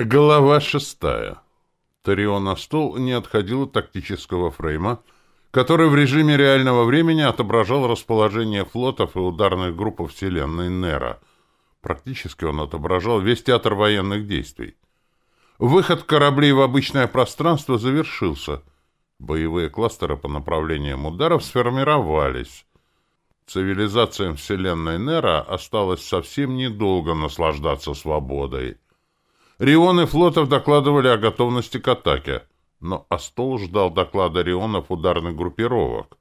Глава шестая. Тарио на стол не отходил от тактического фрейма, который в режиме реального времени отображал расположение флотов и ударных групп Вселенной Нера. Практически он отображал весь театр военных действий. Выход кораблей в обычное пространство завершился. Боевые кластеры по направлениям ударов сформировались. Цивилизациям Вселенной Нера осталось совсем недолго наслаждаться свободой. Рионы флотов докладывали о готовности к атаке, но Астол ждал доклада Рионов ударных группировок.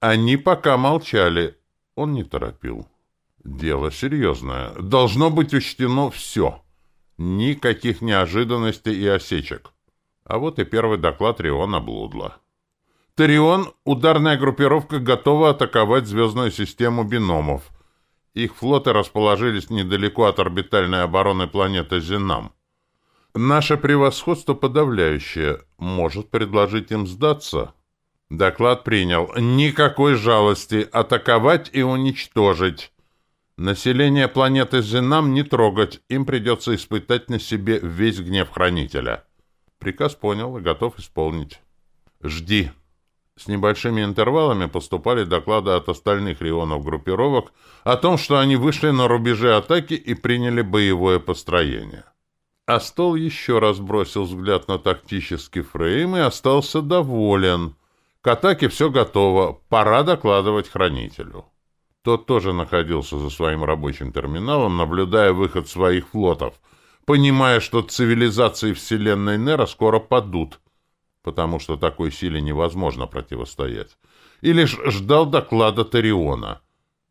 Они пока молчали, он не торопил. Дело серьезное. Должно быть учтено все. Никаких неожиданностей и осечек. А вот и первый доклад Риона Блудла. Тарион, ударная группировка, готова атаковать звездную систему биномов. Их флоты расположились недалеко от орбитальной обороны планеты Зенам. Наше превосходство подавляющее. Может предложить им сдаться. Доклад принял. Никакой жалости. Атаковать и уничтожить. Население планеты Зенам не трогать. Им придется испытать на себе весь гнев Хранителя. Приказ понял и готов исполнить. Жди. С небольшими интервалами поступали доклады от остальных регионов группировок о том, что они вышли на рубежи атаки и приняли боевое построение. Астол еще раз бросил взгляд на тактический фрейм и остался доволен. К атаке все готово, пора докладывать хранителю. Тот тоже находился за своим рабочим терминалом, наблюдая выход своих флотов, понимая, что цивилизации Вселенной Нера скоро падут — потому что такой силе невозможно противостоять, и лишь ждал доклада Тариона.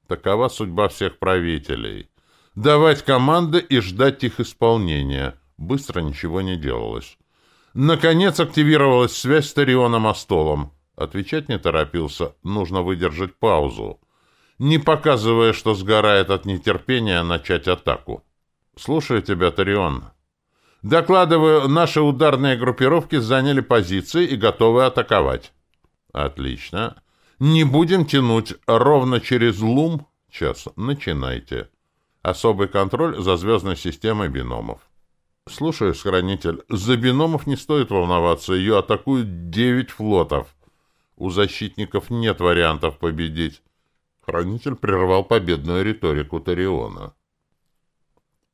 Такова судьба всех правителей. Давать команды и ждать их исполнения. Быстро ничего не делалось. Наконец активировалась связь с Тарионом Астолом. Отвечать не торопился, нужно выдержать паузу, не показывая, что сгорает от нетерпения начать атаку. «Слушаю тебя, Тарион», Докладываю, наши ударные группировки заняли позиции и готовы атаковать. Отлично. Не будем тянуть. Ровно через лум. Час. Начинайте. Особый контроль за звездной системой биномов. Слушаюсь, хранитель. За биномов не стоит волноваться, ее атакуют девять флотов. У защитников нет вариантов победить. Хранитель прервал победную риторику Тариона.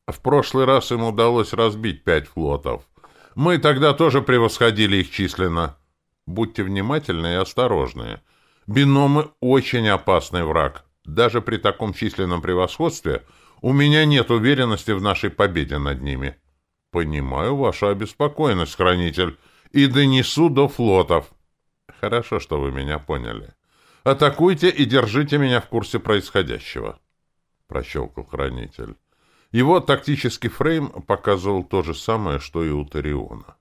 В прошлый раз им удалось разбить пять флотов. Мы тогда тоже превосходили их численно. Будьте внимательны и осторожны. Биномы — очень опасный враг. Даже при таком численном превосходстве у меня нет уверенности в нашей победе над ними. «Понимаю вашу обеспокоенность, хранитель, и донесу до флотов». «Хорошо, что вы меня поняли. Атакуйте и держите меня в курсе происходящего», — прощелкал хранитель. Его тактический фрейм показывал то же самое, что и у Тариона.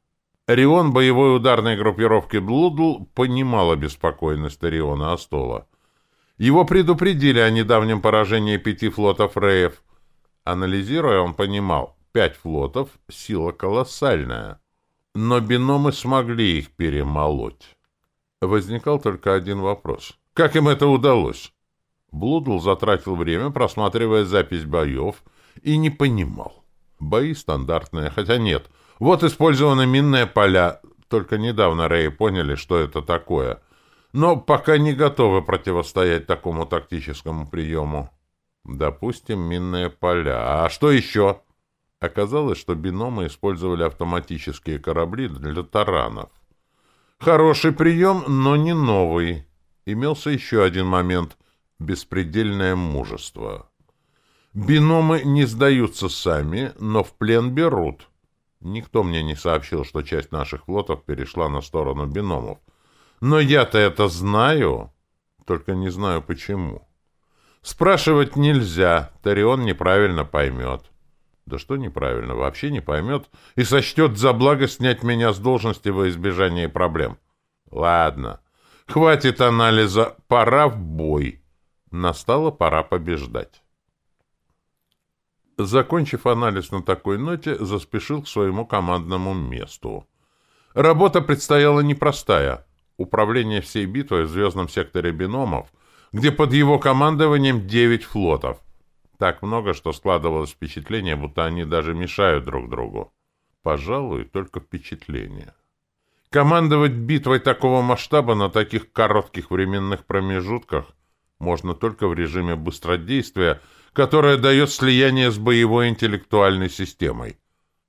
Рион боевой ударной группировки Блудл понимал обеспокоенность Тариона Астола. Его предупредили о недавнем поражении пяти флотов Реев. Анализируя, он понимал, пять флотов, сила колоссальная. Но биномы смогли их перемолоть. Возникал только один вопрос. Как им это удалось? Блудл затратил время, просматривая запись боев, и не понимал. Бои стандартные, хотя нет. Вот использованы минные поля. Только недавно Рэй поняли, что это такое. Но пока не готовы противостоять такому тактическому приему. Допустим, минные поля. А что еще? Оказалось, что биномы использовали автоматические корабли для таранов. Хороший прием, но не новый. Имелся еще один момент — беспредельное мужество. Биномы не сдаются сами, но в плен берут. Никто мне не сообщил, что часть наших флотов перешла на сторону биномов. Но я-то это знаю, только не знаю почему. Спрашивать нельзя, Тарион неправильно поймет. Да что неправильно, вообще не поймет и сочтет за благо снять меня с должности во избежание проблем. Ладно, хватит анализа, пора в бой. Настала пора побеждать. Закончив анализ на такой ноте, заспешил к своему командному месту. Работа предстояла непростая. Управление всей битвой в звездном секторе биномов, где под его командованием 9 флотов. Так много, что складывалось впечатление, будто они даже мешают друг другу. Пожалуй, только впечатление. Командовать битвой такого масштаба на таких коротких временных промежутках можно только в режиме быстродействия, которое дает слияние с боевой интеллектуальной системой.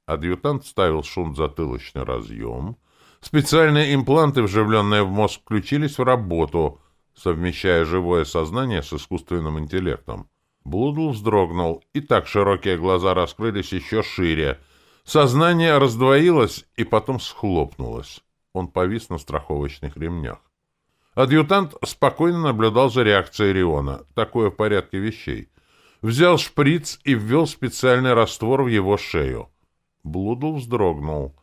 Адъютант вставил шунт в затылочный разъем. Специальные импланты, вживленные в мозг, включились в работу, совмещая живое сознание с искусственным интеллектом. Блудл вздрогнул и так широкие глаза раскрылись еще шире. Сознание раздвоилось и потом схлопнулось. Он повис на страховочных ремнях. Адъютант спокойно наблюдал за реакцией Риона. Такое в порядке вещей. Взял шприц и ввел специальный раствор в его шею. Блудл вздрогнул.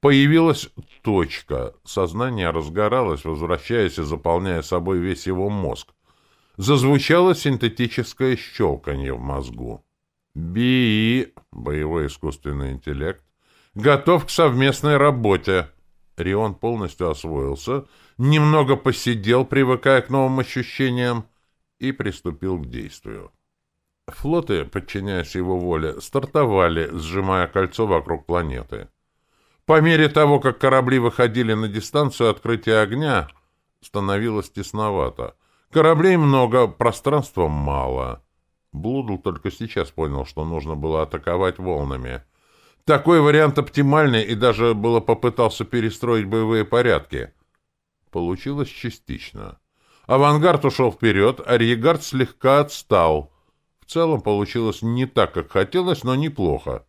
Появилась точка. Сознание разгоралось, возвращаясь и заполняя собой весь его мозг зазвучало синтетическое щелканье в мозгу. «Би!» — боевой искусственный интеллект. «Готов к совместной работе!» Рион полностью освоился, немного посидел, привыкая к новым ощущениям, и приступил к действию. Флоты, подчиняясь его воле, стартовали, сжимая кольцо вокруг планеты. По мере того, как корабли выходили на дистанцию открытия огня, становилось тесновато — Кораблей много, пространства мало. Блудл только сейчас понял, что нужно было атаковать волнами. Такой вариант оптимальный, и даже было попытался перестроить боевые порядки. Получилось частично. Авангард ушел вперед, а Риегард слегка отстал. В целом получилось не так, как хотелось, но неплохо.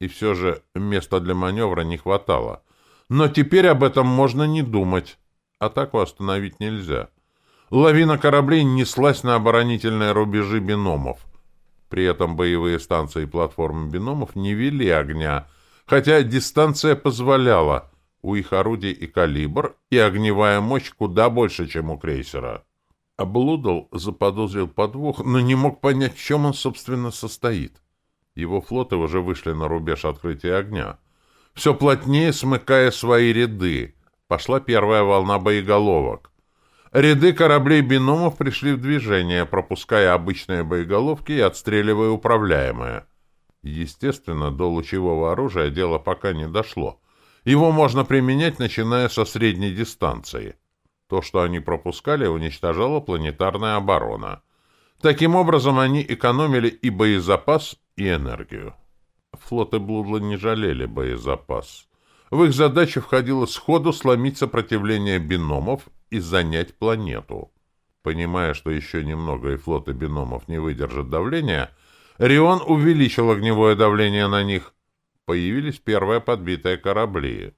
И все же места для маневра не хватало. Но теперь об этом можно не думать. Атаку остановить нельзя. — Лавина кораблей неслась на оборонительные рубежи биномов. При этом боевые станции и платформы биномов не вели огня, хотя дистанция позволяла. У их орудий и калибр, и огневая мощь куда больше, чем у крейсера. Облудал заподозрил подвох, но не мог понять, в чем он, собственно, состоит. Его флоты уже вышли на рубеж открытия огня. Все плотнее смыкая свои ряды, пошла первая волна боеголовок. Ряды кораблей биномов пришли в движение, пропуская обычные боеголовки и отстреливая управляемые. Естественно, до лучевого оружия дело пока не дошло. Его можно применять, начиная со средней дистанции. То, что они пропускали, уничтожала планетарная оборона. Таким образом, они экономили и боезапас, и энергию. Флоты Блудла не жалели боезапас. В их задачу входило сходу сломить сопротивление биномов и занять планету. Понимая, что еще немного и флоты биномов не выдержат давления, Рион увеличил огневое давление на них. Появились первые подбитые корабли.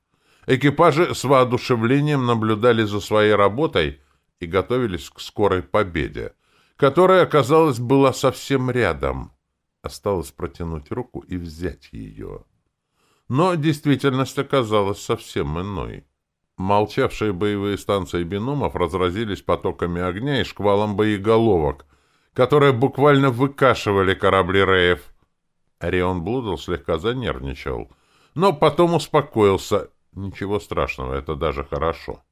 Экипажи с воодушевлением наблюдали за своей работой и готовились к скорой победе, которая, казалось, была совсем рядом. Осталось протянуть руку и взять ее. Но действительность оказалась совсем иной молчавшие боевые станции Бенумов разразились потоками огня и шквалом боеголовок, которые буквально выкашивали корабли Реев. Орион Блудл слегка занервничал, но потом успокоился. Ничего страшного, это даже хорошо.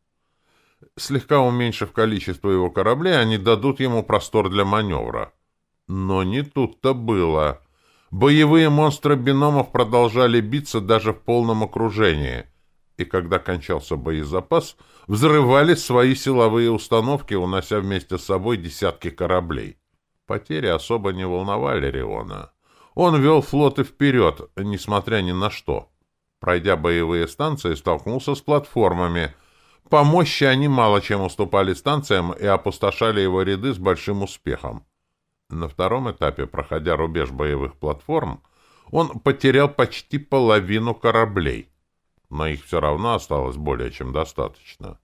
Слегка уменьшив количество его кораблей, они дадут ему простор для маневра. Но не тут-то было. Боевые монстры Биномов продолжали биться даже в полном окружении — и когда кончался боезапас, взрывали свои силовые установки, унося вместе с собой десятки кораблей. Потери особо не волновали Риона. Он вел флоты вперед, несмотря ни на что. Пройдя боевые станции, столкнулся с платформами. По мощи они мало чем уступали станциям и опустошали его ряды с большим успехом. На втором этапе, проходя рубеж боевых платформ, он потерял почти половину кораблей — но их все равно осталось более чем достаточно.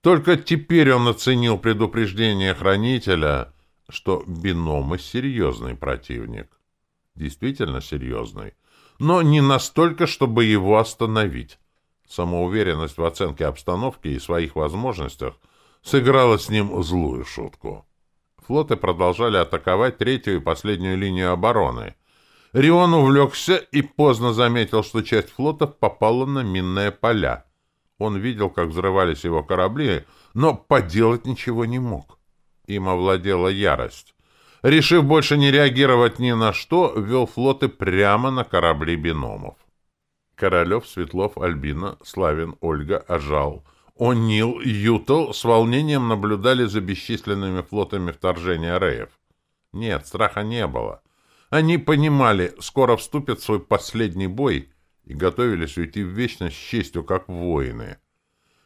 Только теперь он оценил предупреждение хранителя, что биномы серьезный противник. Действительно серьезный, но не настолько, чтобы его остановить. Самоуверенность в оценке обстановки и своих возможностях сыграла с ним злую шутку. Флоты продолжали атаковать третью и последнюю линию обороны, Рион увлекся и поздно заметил, что часть флота попала на минные поля. Он видел, как взрывались его корабли, но поделать ничего не мог. Им овладела ярость. Решив больше не реагировать ни на что, вел флоты прямо на корабли биномов. Королев, Светлов, Альбина, Славин, Ольга, Ажал, О'Нил, Ютал с волнением наблюдали за бесчисленными флотами вторжения Реев. Нет, страха не было. Они понимали, скоро вступят в свой последний бой и готовились уйти в вечность с честью, как воины,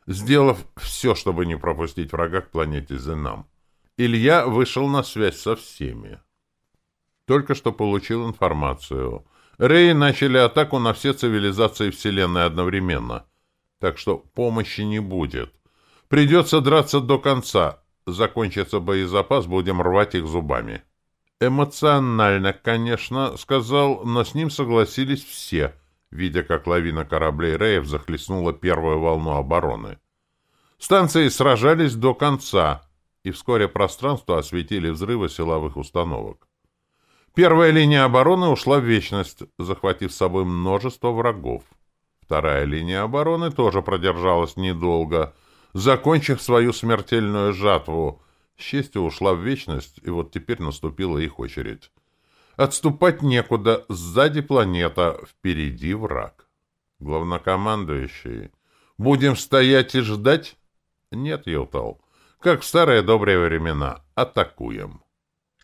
сделав все, чтобы не пропустить врага к планете Зенам. Илья вышел на связь со всеми. Только что получил информацию. Реи начали атаку на все цивилизации Вселенной одновременно, так что помощи не будет. Придется драться до конца. Закончится боезапас, будем рвать их зубами эмоционально, конечно, сказал, но с ним согласились все, видя, как лавина кораблей Реев захлестнула первую волну обороны. Станции сражались до конца, и вскоре пространство осветили взрывы силовых установок. Первая линия обороны ушла в вечность, захватив с собой множество врагов. Вторая линия обороны тоже продержалась недолго, закончив свою смертельную жатву — С честью ушла в вечность, и вот теперь наступила их очередь. Отступать некуда, сзади планета, впереди враг. Главнокомандующий. Будем стоять и ждать? Нет, Елтал. Как в старые добрые времена. Атакуем.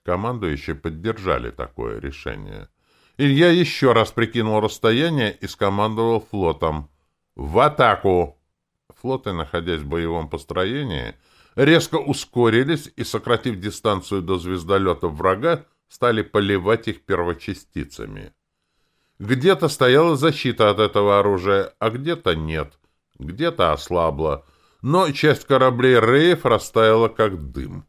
Командующие поддержали такое решение. Илья еще раз прикинул расстояние и скомандовал флотом. «В атаку!» Флоты, находясь в боевом построении, резко ускорились и, сократив дистанцию до звездолета врага, стали поливать их первочастицами. Где-то стояла защита от этого оружия, а где-то нет, где-то ослабла, но часть кораблей Рейф растаяла как дым.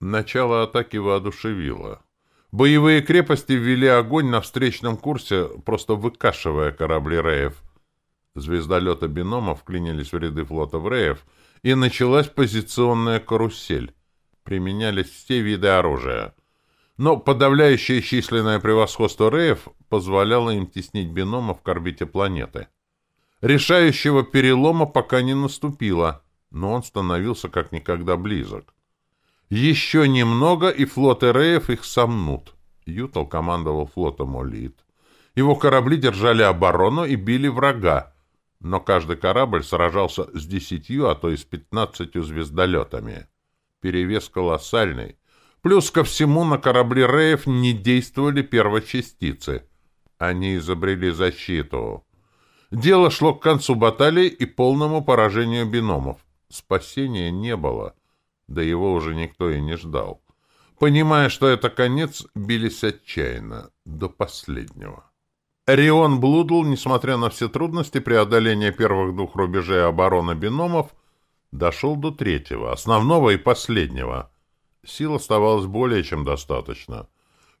Начало атаки воодушевило. Боевые крепости ввели огонь на встречном курсе, просто выкашивая корабли Рейф. Звездолеты биномов вклинились в ряды флота Рейф и началась позиционная карусель. Применялись все виды оружия. Но подавляющее численное превосходство Реев позволяло им теснить Бинома в орбите планеты. Решающего перелома пока не наступило, но он становился как никогда близок. Еще немного, и флоты Реев их сомнут. Ютал командовал флотом Олит. Его корабли держали оборону и били врага. но каждый корабль сражался с десятью, а то и с пятнадцатью звездолетами. Перевес колоссальный. Плюс ко всему на корабли Реев не действовали первочастицы. Они изобрели защиту. Дело шло к концу баталии и полному поражению биномов. Спасения не было да его уже никто и не ждал. Понимая, что Рион блудл, несмотря на все трудности преодоления первых двух рубежей обороны биномов, дошел до третьего, основного и последнего. Сил оставалось более чем достаточно.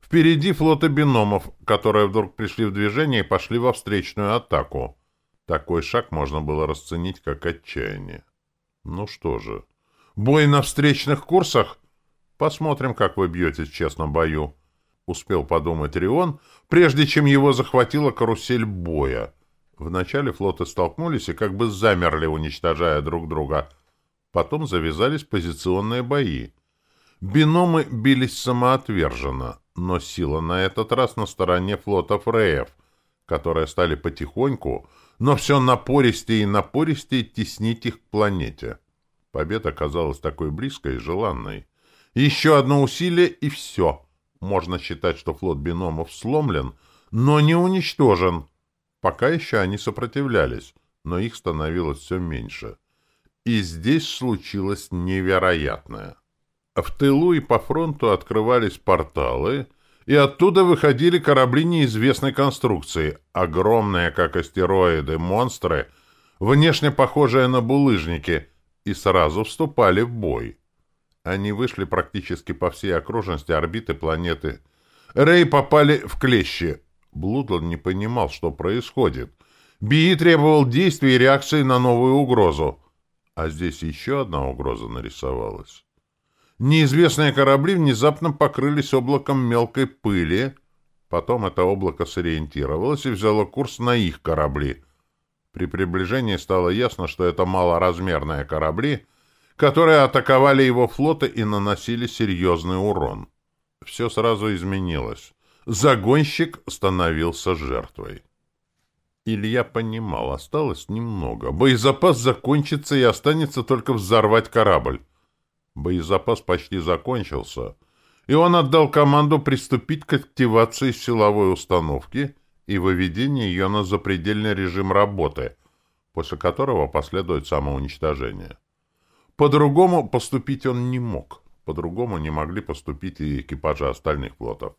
Впереди флота биномов, которые вдруг пришли в движение и пошли во встречную атаку. Такой шаг можно было расценить как отчаяние. Ну что же, бой на встречных курсах? Посмотрим, как вы бьетесь в честном бою успел подумать Рион, прежде чем его захватила карусель боя. Вначале флоты столкнулись и как бы замерли, уничтожая друг друга. Потом завязались позиционные бои. Биномы бились самоотверженно, но сила на этот раз на стороне флота Фреев, которые стали потихоньку, но все напористее и напористее теснить их к планете. Победа казалась такой близкой и желанной. Еще одно усилие — и все — Можно считать, что флот биномов сломлен, но не уничтожен. Пока еще они сопротивлялись, но их становилось все меньше. И здесь случилось невероятное. В тылу и по фронту открывались порталы, и оттуда выходили корабли неизвестной конструкции, огромные, как астероиды, монстры, внешне похожие на булыжники — и сразу вступали в бой. Они вышли практически по всей окружности орбиты планеты. Рэй попали в клещи. Блудлон не понимал, что происходит. Би требовал действий и реакции на новую угрозу. А здесь еще одна угроза нарисовалась. Неизвестные корабли внезапно покрылись облаком мелкой пыли. Потом это облако сориентировалось и взяло курс на их корабли. При приближении стало ясно, что это малоразмерные корабли — которые атаковали его флота и наносили серьезный урон. Все сразу изменилось. Загонщик становился жертвой. Илья понимал, осталось немного. Боезапас закончится и останется только взорвать корабль. Боезапас почти закончился, и он отдал команду приступить к активации силовой установки и выведению ее на запредельный режим работы, после которого последует самоуничтожение. По-другому поступить он не мог. По-другому не могли поступить и экипажи остальных флотов.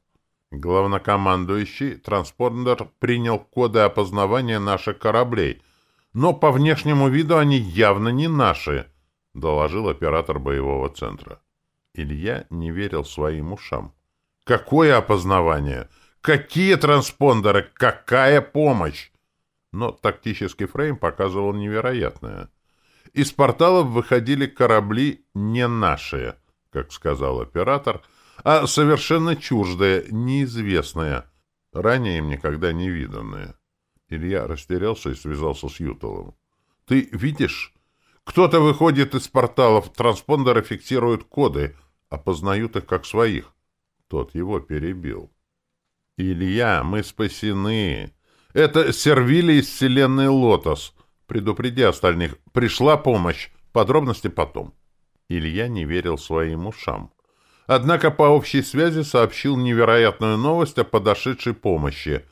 Главнокомандующий транспондер принял коды опознавания наших кораблей, но по внешнему виду они явно не наши, доложил оператор боевого центра. Илья не верил своим ушам. Какое опознавание? Какие транспондеры? Какая помощь? Но тактический фрейм показывал невероятное. Из порталов выходили корабли не наши, как сказал оператор, а совершенно чуждые, неизвестные, ранее им никогда не виданные. Илья растерялся и связался с Ютолом. — Ты видишь? Кто-то выходит из порталов, транспондеры фиксируют коды, опознают их как своих. Тот его перебил. — Илья, мы спасены. Это сервили из вселенной Лотос. Предупреди остальных. Пришла помощь. Подробности потом. Илья не верил своим ушам. Однако по общей связи сообщил невероятную новость о подошедшей помощи.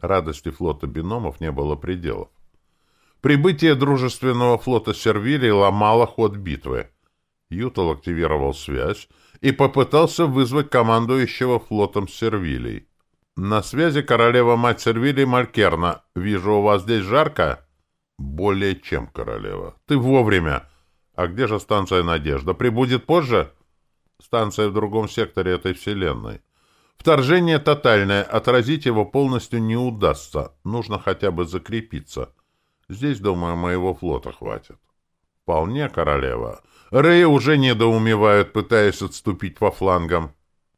Радости флота биномов не было пределов. Прибытие дружественного флота Сервилии ломало ход битвы. Ютал активировал связь и попытался вызвать командующего флотом Сервилий. «На связи королева-мать Сервилий Малькерна. Вижу, у вас здесь жарко?» «Более чем, королева. Ты вовремя. А где же станция «Надежда»? Прибудет позже?» «Станция в другом секторе этой вселенной. Вторжение тотальное. Отразить его полностью не удастся. Нужно хотя бы закрепиться. Здесь, думаю, моего флота хватит». «Вполне, королева. Реи уже недоумевают, пытаясь отступить по флангам.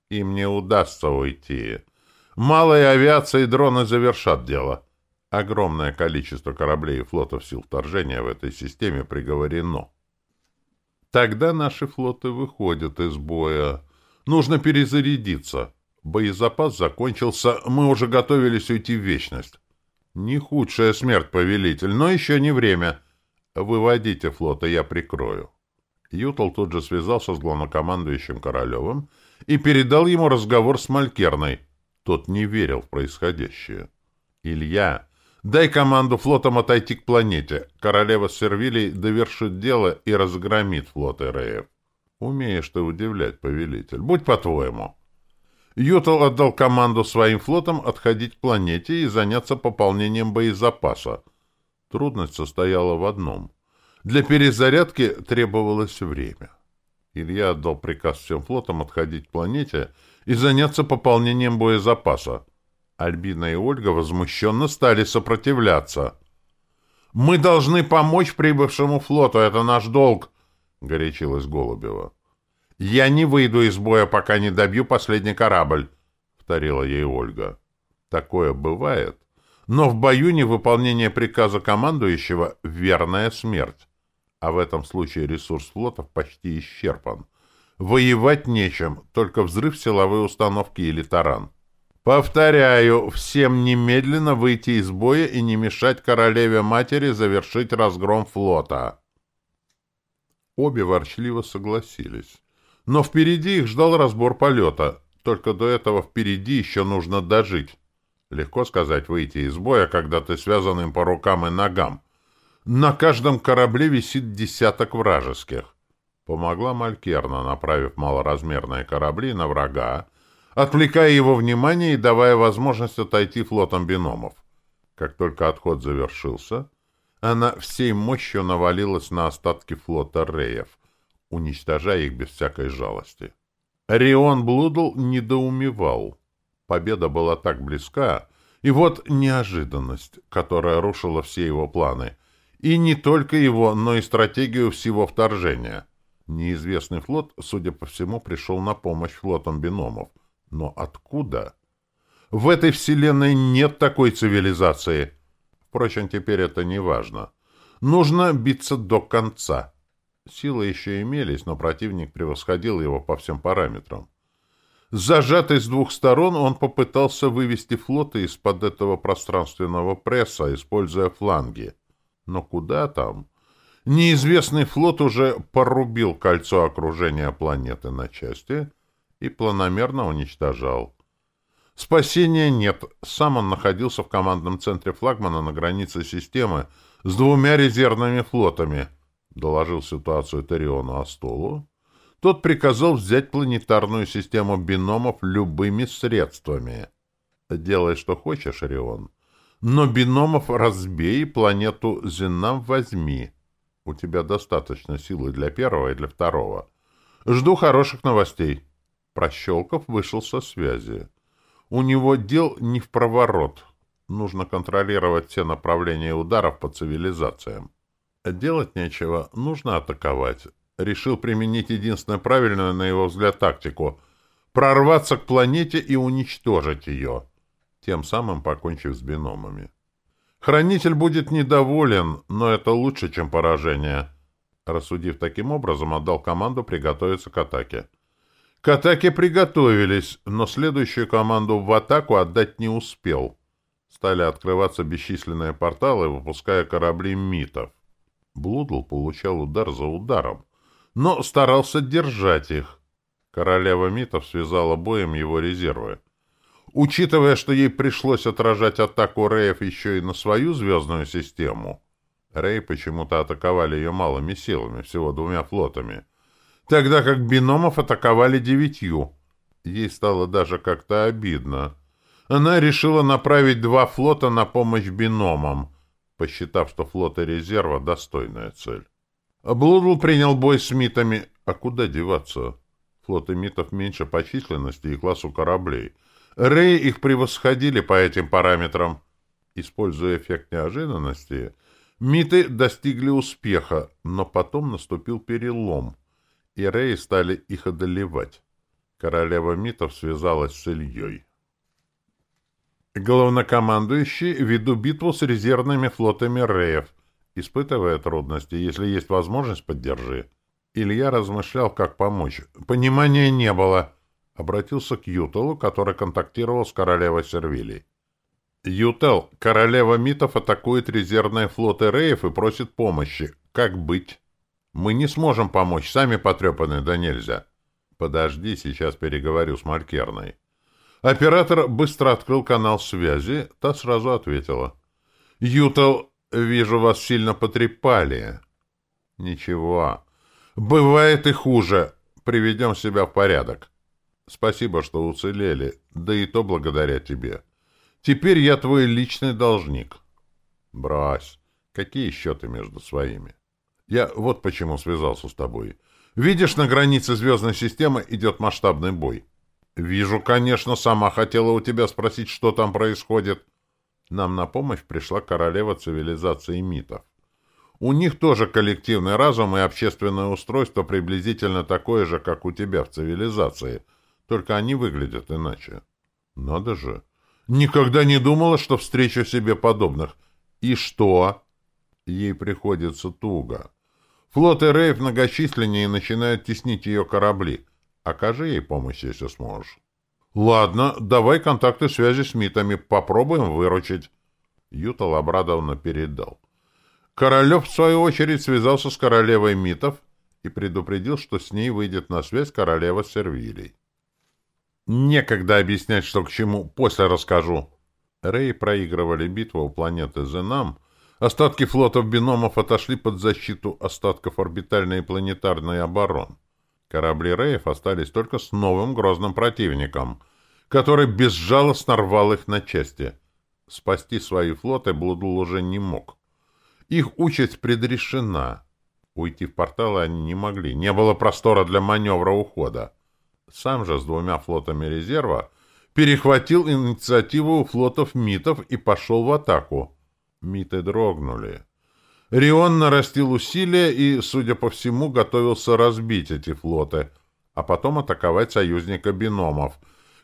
Им не удастся уйти. Малая авиация и дроны завершат дело» огромное количество кораблей и флотов сил вторжения в этой системе приговорено. Тогда наши флоты выходят из боя. Нужно перезарядиться. Боезапас закончился, мы уже готовились уйти в вечность. Не худшая смерть, повелитель, но еще не время. Выводите флота, я прикрою. Ютал тут же связался с главнокомандующим Королевым и передал ему разговор с Малькерной. Тот не верил в происходящее. Илья Дай команду флотам отойти к планете. Королева Сервилий довершит дело и разгромит флот Эреев. Умеешь ты удивлять, повелитель. Будь по-твоему. Ютал отдал команду своим флотам отходить к планете и заняться пополнением боезапаса. Трудность состояла в одном. Для перезарядки требовалось время. Илья отдал приказ всем флотам отходить к планете и заняться пополнением боезапаса. Альбина и Ольга возмущенно стали сопротивляться. «Мы должны помочь прибывшему флоту, это наш долг!» — горячилась Голубева. «Я не выйду из боя, пока не добью последний корабль», — повторила ей Ольга. «Такое бывает, но в бою невыполнение приказа командующего — верная смерть. А в этом случае ресурс флотов почти исчерпан. Воевать нечем, только взрыв силовой установки или таран. Повторяю, всем немедленно выйти из боя и не мешать королеве-матери завершить разгром флота. Обе ворчливо согласились. Но впереди их ждал разбор полета. Только до этого впереди еще нужно дожить. Легко сказать выйти из боя, когда ты связан им по рукам и ногам. На каждом корабле висит десяток вражеских. Помогла Малькерна, направив малоразмерные корабли на врага, отвлекая его внимание и давая возможность отойти флотом биномов. Как только отход завершился, она всей мощью навалилась на остатки флота Реев, уничтожая их без всякой жалости. Рион Блудл недоумевал. Победа была так близка, и вот неожиданность, которая рушила все его планы. И не только его, но и стратегию всего вторжения. Неизвестный флот, судя по всему, пришел на помощь флотам биномов — но откуда? В этой вселенной нет такой цивилизации. Впрочем, теперь это не важно. Нужно биться до конца. Силы еще имелись, но противник превосходил его по всем параметрам. Зажатый с двух сторон, он попытался вывести флоты из-под этого пространственного пресса, используя фланги. Но куда там? Неизвестный флот уже порубил кольцо окружения планеты на части — и планомерно уничтожал. Спасения нет. Сам он находился в командном центре флагмана на границе системы с двумя резервными флотами, доложил ситуацию Териону Астолу. Тот приказал взять планетарную систему биномов любыми средствами. Делай, что хочешь, Орион. Но биномов разбей планету Зенам возьми. У тебя достаточно силы для первого и для второго. Жду хороших новостей. Прощелков вышел со связи. У него дел не в проворот. Нужно контролировать все направления ударов по цивилизациям. Делать нечего, нужно атаковать. Решил применить единственно правильную, на его взгляд, тактику — прорваться к планете и уничтожить ее, тем самым покончив с биномами. Хранитель будет недоволен, но это лучше, чем поражение. Рассудив таким образом, отдал команду приготовиться к атаке. К атаке приготовились, но следующую команду в атаку отдать не успел. Стали открываться бесчисленные порталы, выпуская корабли митов. Блудл получал удар за ударом, но старался держать их. Королева митов связала боем его Тогда как Биномов атаковали девятью. Ей стало даже как-то обидно. Она решила направить два флота на помощь Биномам, посчитав, что флота резерва — достойная цель. Блудл принял бой с митами. А куда деваться? Флоты митов меньше по численности и классу кораблей. Рей их превосходили по этим параметрам. Используя эффект неожиданности, миты достигли успеха, но потом наступил перелом — и Рей стали их одолевать. Королева Митов связалась с Ильей. Главнокомандующий веду битву с резервными флотами Реев. Испытывая трудности, если есть возможность, поддержи. Илья размышлял, как помочь. Понимания не было. Обратился к Ютелу, который контактировал с королевой Сервилей. «Ютел, королева Митов атакует резервные флоты Реев и просит помощи. Как быть?» «Мы не сможем помочь, сами потрепаны, да нельзя». «Подожди, сейчас переговорю с Малькерной». Оператор быстро открыл канал связи, та сразу ответила. «Ютел, вижу, вас сильно потрепали». «Ничего. Бывает и хуже. Приведем себя в порядок». Спасибо, что уцелели, да и то благодаря тебе. Теперь я твой личный должник. Брось. Какие счеты между своими? Я вот почему связался с тобой. Видишь на границе звездной системы идет масштабный бой. Вижу, конечно, сама хотела у тебя спросить, что там происходит. Нам на помощь пришла королева цивилизации митов. У них тоже коллективный разум и общественное устройство приблизительно такое же, как у тебя в цивилизации, только они выглядят иначе. Надо же. Никогда не думала, что встречу себе подобных. И что? Ей приходится туго. Флоты Рейв многочисленнее и начинают теснить ее корабли. Окажи ей помощь, если сможешь. Ладно, давай контакты связи с МИТами, попробуем выручить. Юта обрадованно передал. Королев, в свою очередь, связался с королевой МИТов и предупредил, что с ней выйдет на связь королева Сервилей. Некогда объяснять, что к чему, после расскажу. Рэй проигрывали битву у планеты Зенам — Остатки флотов биномов отошли под защиту остатков орбитальной и планетарной оборон. Корабли Рэев остались только с новым грозным противником, который безжалостно рвал их на части. Спасти свои флоты Блудул уже не мог. Их участь предрешена. Уйти в порталы они не могли. Не было простора для маневра ухода. Сам же с двумя флотами резерва перехватил инициативу Миты дрогнули. Рион нарастил усилия и, судя по всему, готовился разбить эти флоты, а потом атаковать союзника Биномов,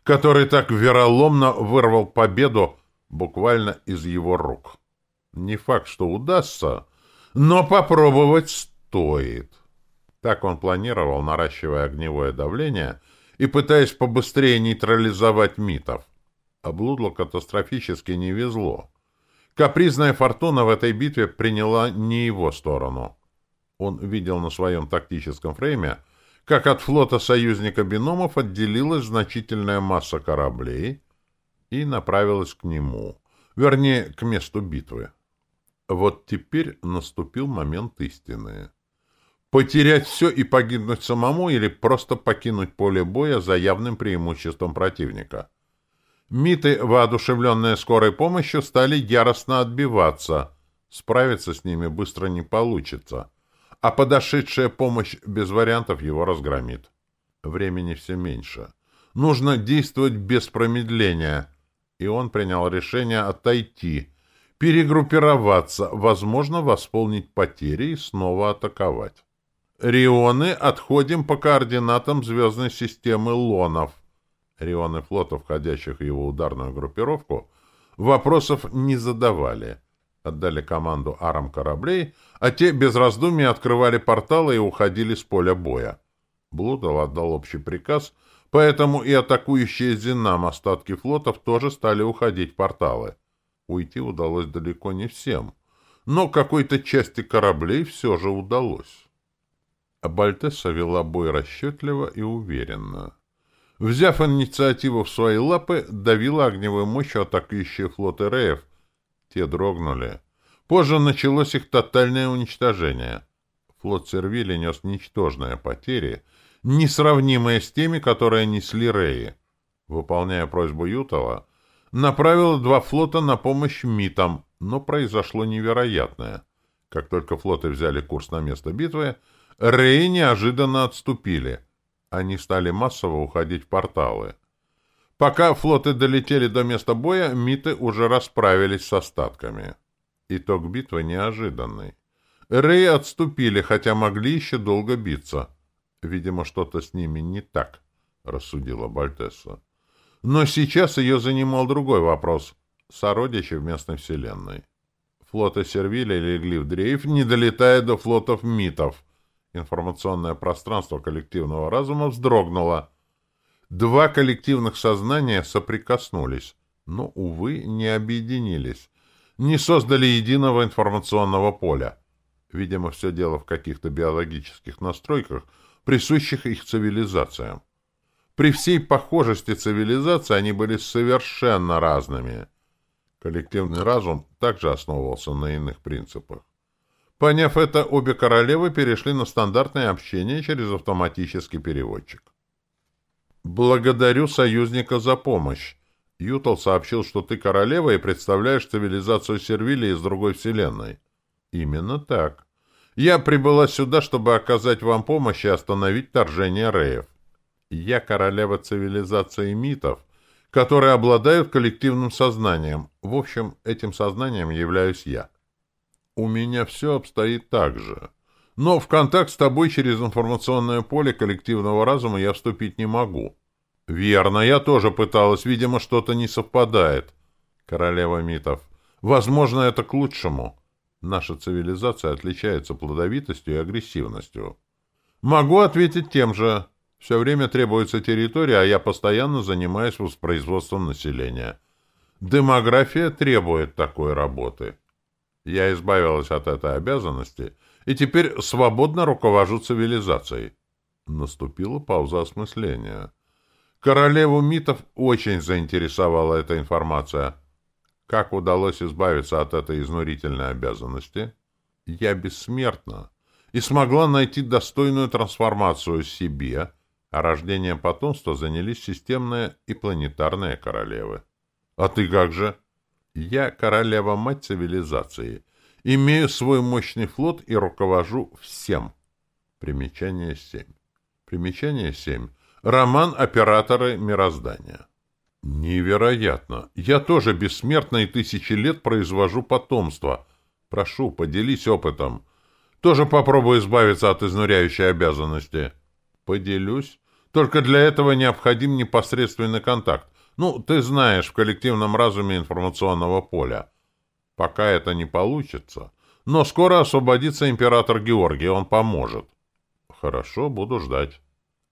который так вероломно вырвал победу буквально из его рук. Не факт, что удастся, но попробовать стоит. Так он планировал, наращивая огневое давление и пытаясь побыстрее нейтрализовать митов. Облудло катастрофически не везло капризная фортуна в этой битве приняла не его сторону. Он видел на своем тактическом фрейме, как от флота союзника Биномов отделилась значительная масса кораблей и направилась к нему, вернее, к месту битвы. Вот теперь наступил момент истины. Потерять все и погибнуть самому или просто покинуть поле боя за явным преимуществом противника — Миты, воодушевленные скорой помощью, стали яростно отбиваться. Справиться с ними быстро не получится. А подошедшая помощь без вариантов его разгромит. Времени все меньше. Нужно действовать без промедления. И он принял решение отойти, перегруппироваться, возможно, восполнить потери и снова атаковать. Рионы отходим по координатам звездной системы Рион и флота, входящих в его ударную группировку, вопросов не задавали. Отдали команду арам кораблей, а те без раздумий открывали порталы и уходили с поля боя. Блудов отдал общий приказ, поэтому и атакующие Зинам остатки флотов тоже стали уходить порталы. Уйти удалось далеко не всем, но какой-то части кораблей все же удалось. А Бальтесса вела бой расчетливо и уверенно взяв инициативу в свои лапы, давила огневым мощью атакующие флоты Реев. Те дрогнули. Позже началось их тотальное уничтожение. Флот Сервили нес ничтожные потери, несравнимые с теми, которые несли Реи. Выполняя просьбу Ютова, направила два флота на помощь МИТам, но произошло невероятное. Как только флоты взяли курс на место битвы, Реи неожиданно отступили — они стали массово уходить в порталы. Пока флоты долетели до места боя, миты уже расправились с остатками. Итог битвы неожиданный. Реи отступили, хотя могли еще долго биться. Видимо, что-то с ними не так, рассудила Бальтесса. Но сейчас ее занимал другой вопрос. Сородичи в местной вселенной. Флоты Сервиля легли в дрейф, не долетая до флотов митов — информационное пространство коллективного разума вздрогнуло. Два коллективных сознания соприкоснулись, но, увы, не объединились, не создали единого информационного поля. Видимо, все дело в каких-то биологических настройках, присущих их цивилизациям. При всей похожести цивилизаций они были совершенно разными. Коллективный разум также основывался на иных принципах. Поняв это, обе королевы перешли на стандартное общение через автоматический переводчик. «Благодарю союзника за помощь. Ютал сообщил, что ты королева и представляешь цивилизацию Сервилии из другой вселенной». «Именно так. Я прибыла сюда, чтобы оказать вам помощь и остановить вторжение Реев. Я королева цивилизации митов, которые обладают коллективным сознанием. В общем, этим сознанием являюсь я». У меня все обстоит так же. Но в контакт с тобой через информационное поле коллективного разума я вступить не могу. Верно, я тоже пыталась, видимо, что-то не совпадает. Королева митов. Возможно, это к лучшему. Наша цивилизация отличается плодовитостью и агрессивностью. Могу ответить тем же. Все время требуется территория, а я постоянно занимаюсь воспроизводством населения. Демография требует такой работы. Я избавилась от этой обязанности и теперь свободно руковожу цивилизацией. Наступила пауза осмысления. Королеву митов очень заинтересовала эта информация. Как удалось избавиться от этой изнурительной обязанности? Я бессмертна и смогла найти достойную трансформацию себе, а рождением потомства занялись системные и планетарные королевы. А ты как же? — Я королева-мать цивилизации. Имею свой мощный флот и руковожу всем. Примечание 7. Примечание 7. Роман «Операторы мироздания». Невероятно! Я тоже бессмертно и тысячи лет произвожу потомство. Прошу, поделись опытом. Тоже попробую избавиться от изнуряющей обязанности. Поделюсь. Только для этого необходим непосредственный контакт. Ну, ты знаешь, в коллективном разуме информационного поля. Пока это не получится. Но скоро освободится император Георгий, он поможет. Хорошо, буду ждать.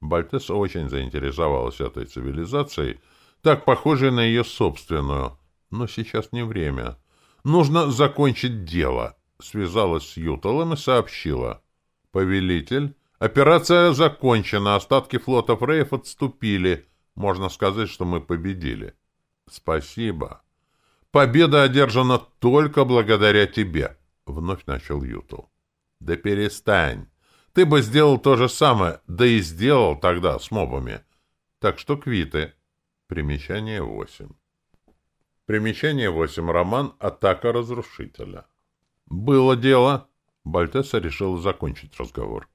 Бальтес очень заинтересовалась этой цивилизацией, так похожей на ее собственную. Но сейчас не время. Нужно закончить дело. Связалась с Юталом и сообщила. Повелитель, операция закончена, остатки флота Фрейф отступили — можно сказать, что мы победили. Спасибо. Победа одержана только благодаря тебе, вновь начал Ютл. Да перестань. Ты бы сделал то же самое, да и сделал тогда с мобами. Так что квиты. Примечание 8. Примечание 8. Роман «Атака разрушителя». «Было дело». Бальтеса решила закончить разговор.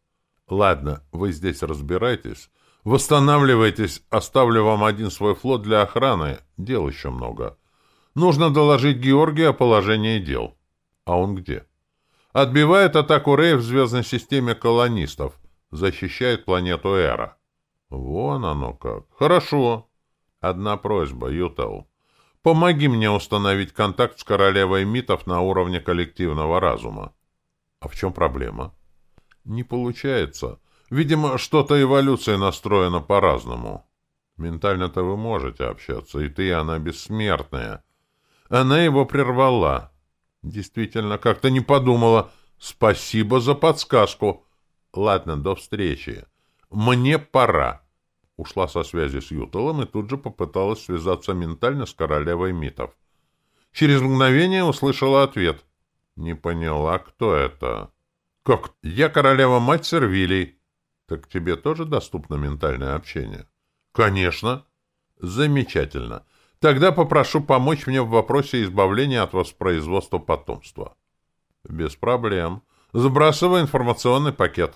«Ладно, вы здесь разбирайтесь, Восстанавливайтесь, оставлю вам один свой флот для охраны. Дел еще много. Нужно доложить Георгию о положении дел. А он где? Отбивает атаку Рея в звездной системе колонистов. Защищает планету Эра. Вон оно как. Хорошо. Одна просьба, Ютал. Помоги мне установить контакт с королевой митов на уровне коллективного разума. А в чем проблема? Не получается. Видимо, что-то эволюция настроена по-разному. Ментально-то вы можете общаться, и ты, и она бессмертная. Она его прервала. Действительно, как-то не подумала. Спасибо за подсказку. Ладно, до встречи. Мне пора. Ушла со связи с Ютелом и тут же попыталась связаться ментально с королевой митов. Через мгновение услышала ответ. Не поняла, кто это. Как? Я королева-мать Сервилий. Так тебе тоже доступно ментальное общение? Конечно. Замечательно. Тогда попрошу помочь мне в вопросе избавления от воспроизводства потомства. Без проблем. Забрасываю информационный пакет.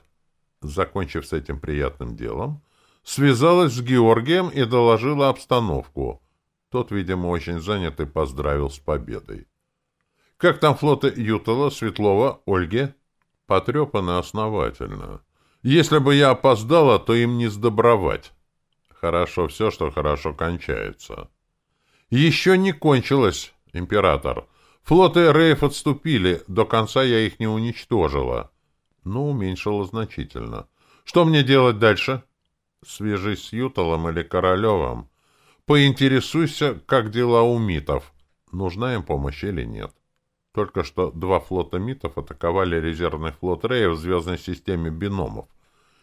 Закончив с этим приятным делом, связалась с Георгием и доложила обстановку. Тот, видимо, очень занят и поздравил с победой. Как там флоты Ютала, Светлова, Ольги? Потрепаны основательно. Если бы я опоздала, то им не сдобровать. Хорошо все, что хорошо кончается. Еще не кончилось, император. Флоты Рейф отступили, до конца я их не уничтожила. Но ну, уменьшила значительно. Что мне делать дальше? Свяжись с Юталом или Королевым. Поинтересуйся, как дела у митов. Нужна им помощь или нет только что два флота митов атаковали резервный флот Реев в звездной системе биномов.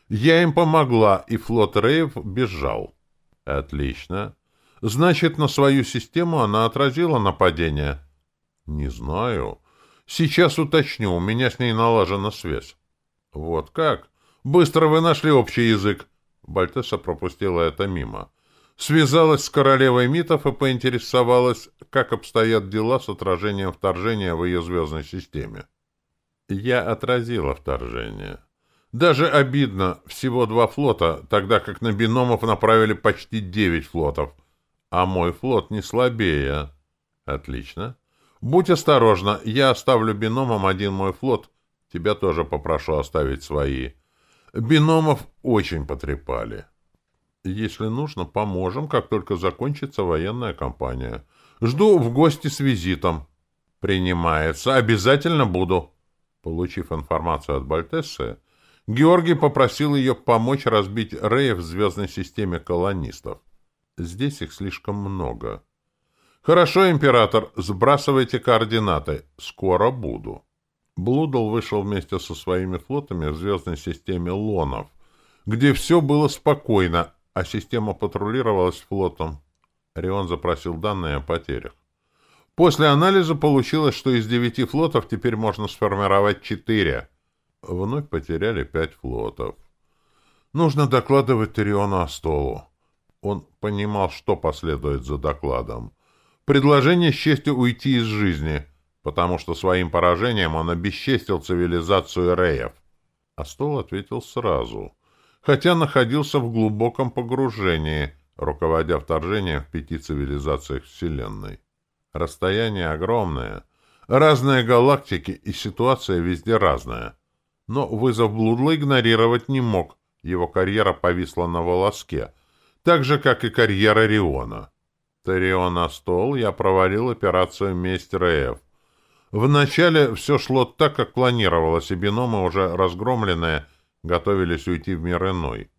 Я им помогла, и флот Реев бежал. Отлично. Значит, на свою систему она отразила нападение? Не знаю. Сейчас уточню, у меня с ней налажена связь. Вот как? Быстро вы нашли общий язык. Бальтеса пропустила это мимо. Связалась с королевой митов и поинтересовалась, как обстоят дела с отражением вторжения в ее звездной системе. Я отразила вторжение. Даже обидно, всего два флота, тогда как на биномов направили почти девять флотов — а мой флот не слабее. Отлично. Будь осторожна, я оставлю биномам один мой флот. Тебя тоже попрошу оставить свои. Биномов очень потрепали. Если нужно, поможем, как только закончится военная кампания. Жду в гости с визитом. Принимается. Обязательно буду. Получив информацию от Бальтессы, Георгий попросил ее помочь разбить Рея в звездной системе колонистов. Здесь их слишком много. «Хорошо, император, сбрасывайте координаты. Скоро буду». Блудл вышел вместе со своими флотами в звездной системе Лонов, где все было спокойно, а система патрулировалась флотом. Рион запросил данные о потерях. После анализа получилось, что из девяти флотов теперь можно сформировать четыре. Вновь потеряли пять флотов. Нужно докладывать Риону о столу. Он понимал, что последует за докладом. Предложение с честью уйти из жизни, потому что своим поражением он обесчестил цивилизацию Реев. Астол ответил сразу — хотя находился в глубоком погружении, руководя вторжением в пяти цивилизациях Вселенной. Расстояние огромное, разные галактики и ситуация везде разная. Но вызов Блудла игнорировать не мог, его карьера повисла на волоске, так же, как и карьера Риона. Тарио стол, я провалил операцию «Мистер Эф». Вначале все шло так, как планировалось, и биномы, уже разгромленные, готовились уйти в мир иной.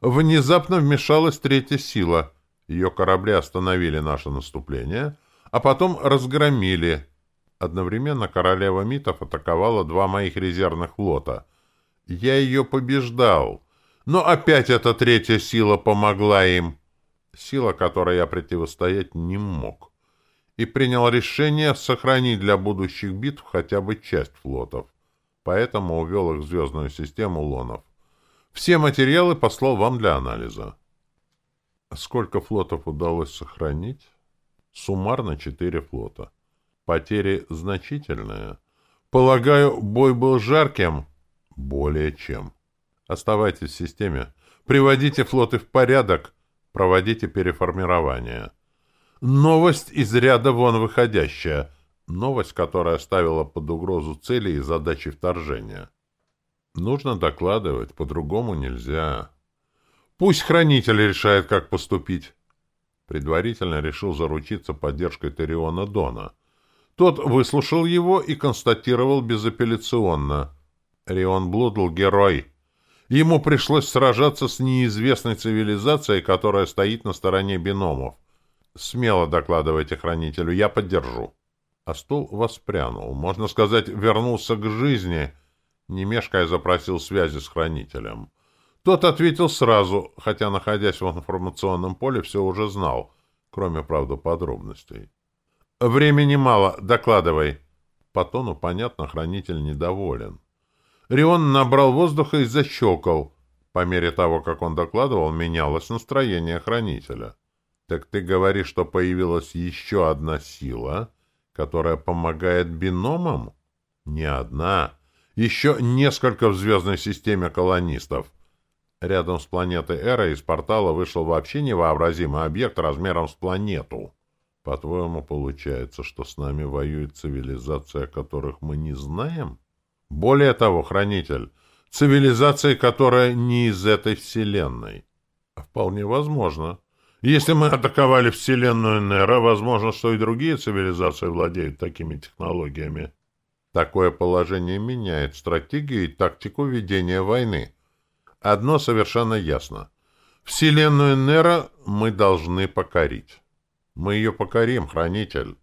Внезапно вмешалась третья сила. Ее корабли остановили наше наступление, а потом разгромили. Одновременно королева Митов атаковала два моих резервных флота. Я ее побеждал. Но опять эта третья сила помогла им. Сила, которой я противостоять не мог. И принял решение сохранить для будущих битв хотя бы часть флотов поэтому увел их в звездную систему Лонов. Все материалы послал вам для анализа. Сколько флотов удалось сохранить? Суммарно четыре флота. Потери значительные. Полагаю, бой был жарким? Более чем. Оставайтесь в системе. Приводите флоты в порядок. Проводите переформирование. Новость из ряда вон выходящая — Новость, которая ставила под угрозу цели и задачи вторжения. Нужно докладывать, по-другому нельзя. Пусть хранитель решает, как поступить. Предварительно решил заручиться поддержкой Териона Дона. Тот выслушал его и констатировал безапелляционно. Рион Блудл — герой. Ему пришлось сражаться с неизвестной цивилизацией, которая стоит на стороне биномов. Смело докладывайте хранителю, я поддержу. А стул воспрянул. Можно сказать, вернулся к жизни, не мешкая запросил связи с хранителем. Тот ответил сразу, хотя, находясь в информационном поле, все уже знал, кроме, правда, подробностей. «Времени мало, докладывай». По тону, понятно, хранитель недоволен. Рион набрал воздуха и защелкал. По мере того, как он докладывал, менялось настроение хранителя. «Так ты говоришь, что появилась еще одна сила?» которая помогает биномам? Не одна. Еще несколько в звездной системе колонистов. Рядом с планетой Эра из портала вышел вообще невообразимый объект размером с планету. По-твоему, получается, что с нами воюет цивилизация, которых мы не знаем? Более того, Хранитель, цивилизация, которая не из этой вселенной. Вполне возможно. Если мы атаковали Вселенную Нера, возможно, что и другие цивилизации владеют такими технологиями. Такое положение меняет стратегию и тактику ведения войны. Одно совершенно ясно. Вселенную Нера мы должны покорить. Мы ее покорим, Хранитель.